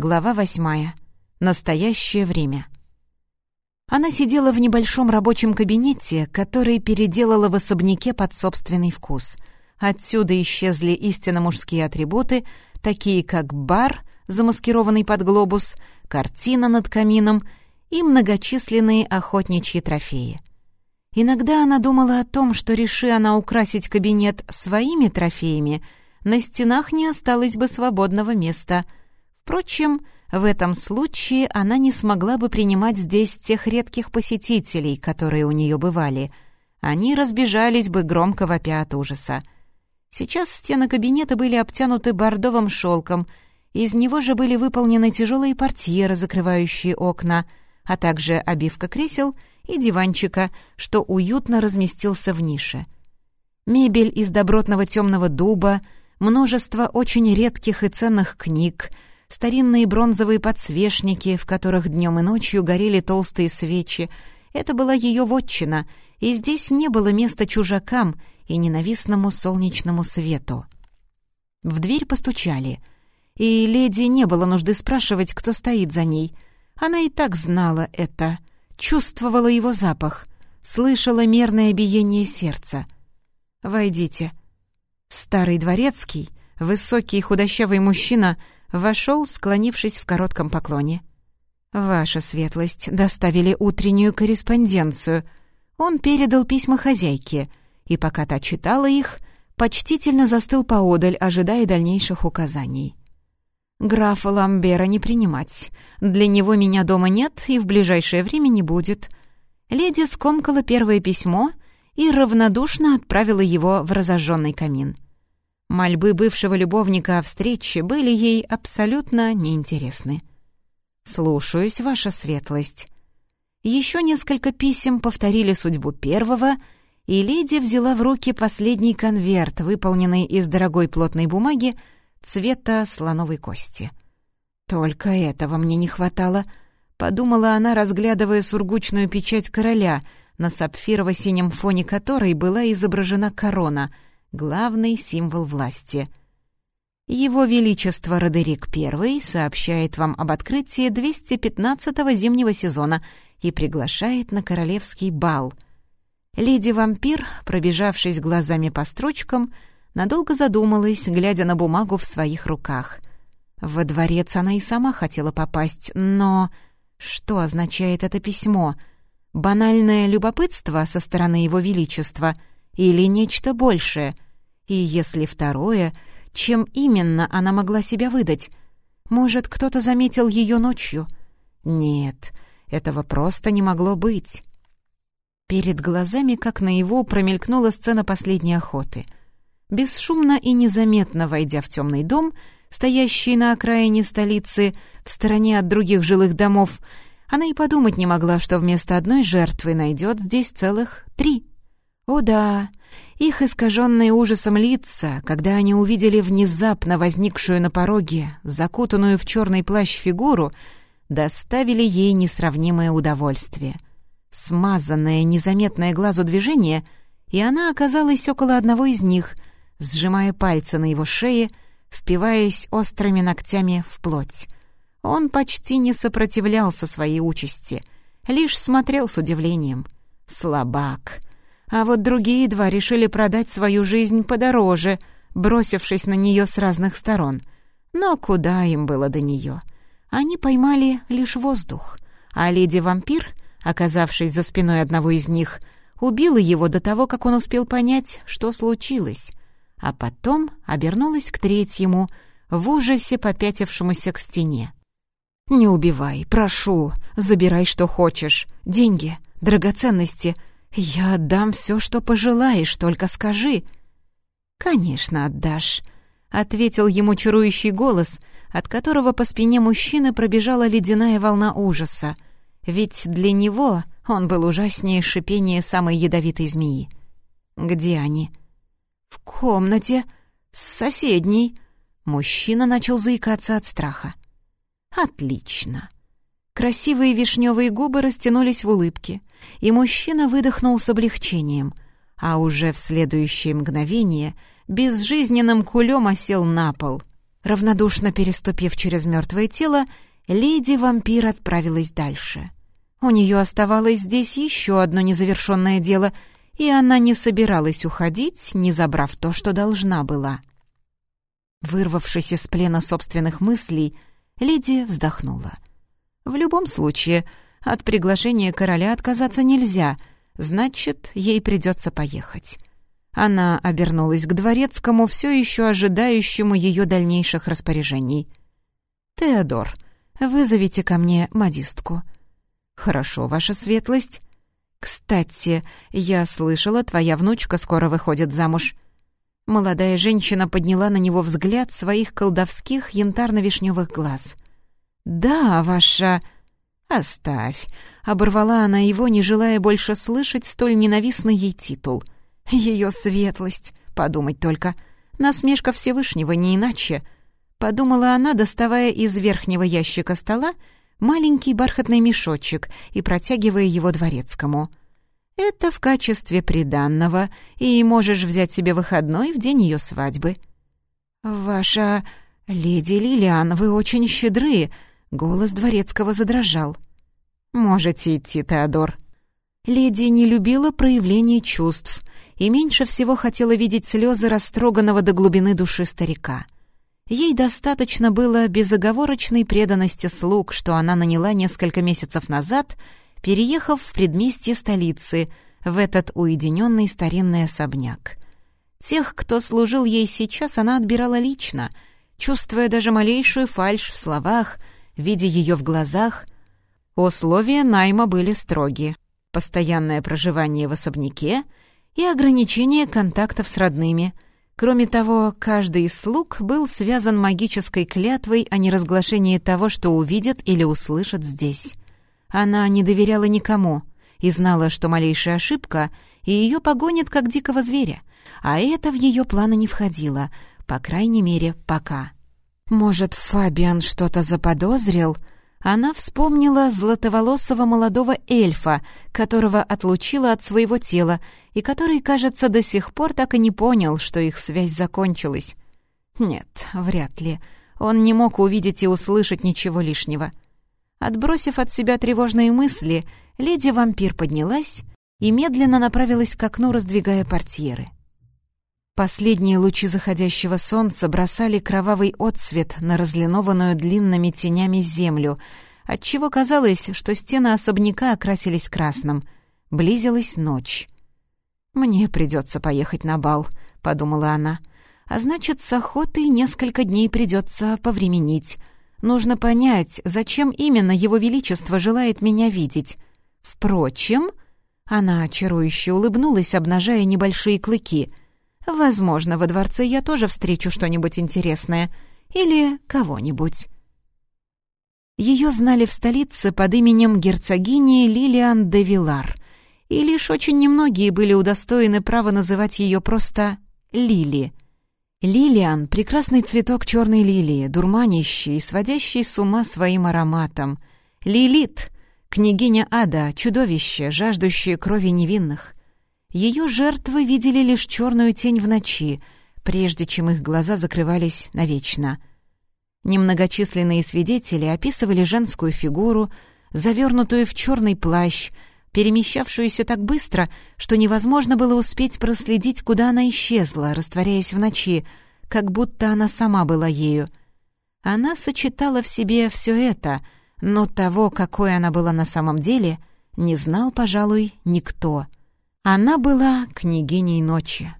Глава восьмая. Настоящее время. Она сидела в небольшом рабочем кабинете, который переделала в особняке под собственный вкус. Отсюда исчезли истинно мужские атрибуты, такие как бар, замаскированный под глобус, картина над камином и многочисленные охотничьи трофеи. Иногда она думала о том, что, реши она украсить кабинет своими трофеями, на стенах не осталось бы свободного места. Впрочем, в этом случае она не смогла бы принимать здесь тех редких посетителей, которые у нее бывали. Они разбежались бы громко вопя от ужаса. Сейчас стены кабинета были обтянуты бордовым шелком, из него же были выполнены тяжелые портьеры, закрывающие окна, а также обивка кресел — и диванчика, что уютно разместился в нише. Мебель из добротного темного дуба, множество очень редких и ценных книг, старинные бронзовые подсвечники, в которых днем и ночью горели толстые свечи. Это была ее вотчина, и здесь не было места чужакам и ненавистному солнечному свету. В дверь постучали, и леди не было нужды спрашивать, кто стоит за ней. Она и так знала это — чувствовала его запах, слышала мерное биение сердца. «Войдите». Старый дворецкий, высокий худощавый мужчина, вошел, склонившись в коротком поклоне. «Ваша светлость доставили утреннюю корреспонденцию. Он передал письма хозяйке, и пока та читала их, почтительно застыл поодаль, ожидая дальнейших указаний. Графа Ламбера не принимать. Для него меня дома нет и в ближайшее время не будет. Леди скомкала первое письмо и равнодушно отправила его в разожженный камин. Мольбы бывшего любовника о встрече были ей абсолютно неинтересны. «Слушаюсь, ваша светлость». Еще несколько писем повторили судьбу первого, и леди взяла в руки последний конверт, выполненный из дорогой плотной бумаги, цвета слоновой кости. «Только этого мне не хватало», — подумала она, разглядывая сургучную печать короля, на сапфирово-синем фоне которой была изображена корона, главный символ власти. «Его Величество Родерик I сообщает вам об открытии 215-го зимнего сезона и приглашает на королевский бал». Леди-вампир, пробежавшись глазами по строчкам, — надолго задумалась, глядя на бумагу в своих руках. Во дворец она и сама хотела попасть, но... Что означает это письмо? Банальное любопытство со стороны Его Величества или нечто большее? И если второе, чем именно она могла себя выдать? Может, кто-то заметил ее ночью? Нет, этого просто не могло быть. Перед глазами, как наяву, промелькнула сцена последней охоты — Бесшумно и незаметно войдя в темный дом, стоящий на окраине столицы, в стороне от других жилых домов, она и подумать не могла, что вместо одной жертвы найдет здесь целых три. О да, их искаженные ужасом лица, когда они увидели внезапно возникшую на пороге, закутанную в черный плащ фигуру, доставили ей несравнимое удовольствие. Смазанное, незаметное глазу движение, и она оказалась около одного из них — сжимая пальцы на его шее, впиваясь острыми ногтями в плоть. Он почти не сопротивлялся своей участи, лишь смотрел с удивлением. Слабак. А вот другие два решили продать свою жизнь подороже, бросившись на нее с разных сторон. Но куда им было до нее? Они поймали лишь воздух, а леди-вампир, оказавшись за спиной одного из них, убила его до того, как он успел понять, что случилось а потом обернулась к третьему, в ужасе попятившемуся к стене. «Не убивай, прошу, забирай, что хочешь. Деньги, драгоценности. Я отдам все, что пожелаешь, только скажи». «Конечно, отдашь», — ответил ему чарующий голос, от которого по спине мужчины пробежала ледяная волна ужаса. Ведь для него он был ужаснее шипения самой ядовитой змеи. «Где они?» «В комнате. С соседней». Мужчина начал заикаться от страха. «Отлично». Красивые вишневые губы растянулись в улыбке, и мужчина выдохнул с облегчением, а уже в следующее мгновение безжизненным кулем осел на пол. Равнодушно переступив через мертвое тело, леди-вампир отправилась дальше. У нее оставалось здесь еще одно незавершенное дело, и она не собиралась уходить, не забрав то, что должна была. Вырвавшись из плена собственных мыслей, леди вздохнула. В любом случае, от приглашения короля отказаться нельзя, значит, ей придется поехать. Она обернулась к дворецкому, все еще ожидающему ее дальнейших распоряжений. «Теодор, вызовите ко мне модистку». «Хорошо, ваша светлость». «Кстати, я слышала, твоя внучка скоро выходит замуж». Молодая женщина подняла на него взгляд своих колдовских янтарно-вишневых глаз. «Да, ваша...» «Оставь», — оборвала она его, не желая больше слышать столь ненавистный ей титул — ее светлость, подумать только. Насмешка Всевышнего не иначе. Подумала она, доставая из верхнего ящика стола маленький бархатный мешочек и протягивая его дворецкому. «Это в качестве приданного, и можешь взять себе выходной в день ее свадьбы». «Ваша... леди Лилиан, вы очень щедры», — голос дворецкого задрожал. «Можете идти, Теодор». Леди не любила проявления чувств, и меньше всего хотела видеть слезы растроганного до глубины души старика. Ей достаточно было безоговорочной преданности слуг, что она наняла несколько месяцев назад, переехав в предместье столицы, в этот уединенный старинный особняк. Тех, кто служил ей сейчас, она отбирала лично, чувствуя даже малейшую фальшь в словах, видя ее в глазах. Условия найма были строги. Постоянное проживание в особняке — и ограничение контактов с родными. Кроме того, каждый из слуг был связан магической клятвой о неразглашении того, что увидит или услышит здесь. Она не доверяла никому и знала, что малейшая ошибка, и ее погонит как дикого зверя, а это в ее планы не входило, по крайней мере, пока. Может, Фабиан что-то заподозрил — она вспомнила златоволосого молодого эльфа, которого отлучила от своего тела, и который, кажется, до сих пор так и не понял, что их связь закончилась. Нет, вряд ли. Он не мог увидеть и услышать ничего лишнего. Отбросив от себя тревожные мысли, леди-вампир поднялась и медленно направилась к окну, раздвигая портьеры. Последние лучи заходящего солнца бросали кровавый отсвет на разлинованную длинными тенями землю, отчего казалось, что стены особняка окрасились красным. Близилась ночь. «Мне придется поехать на бал», — подумала она. «А значит, с охотой несколько дней придется повременить. Нужно понять, зачем именно Его Величество желает меня видеть. Впрочем...» Она очарующе улыбнулась, обнажая небольшие клыки — Возможно, во дворце я тоже встречу что-нибудь интересное. Или кого-нибудь. Ее знали в столице под именем герцогини Лилиан де Вилар, и лишь очень немногие были удостоены права называть ее просто Лили. Лилиан — прекрасный цветок черной лилии, дурманящий и сводящий с ума своим ароматом. Лилит — княгиня ада, чудовище, жаждущее крови невинных. Ее жертвы видели лишь черную тень в ночи, прежде чем их глаза закрывались навечно. Немногочисленные свидетели описывали женскую фигуру, завернутую в черный плащ, перемещавшуюся так быстро, что невозможно было успеть проследить, куда она исчезла, растворяясь в ночи, как будто она сама была ею. Она сочетала в себе все это, но того, какой она была на самом деле, не знал, пожалуй, никто — она была княгиней ночи.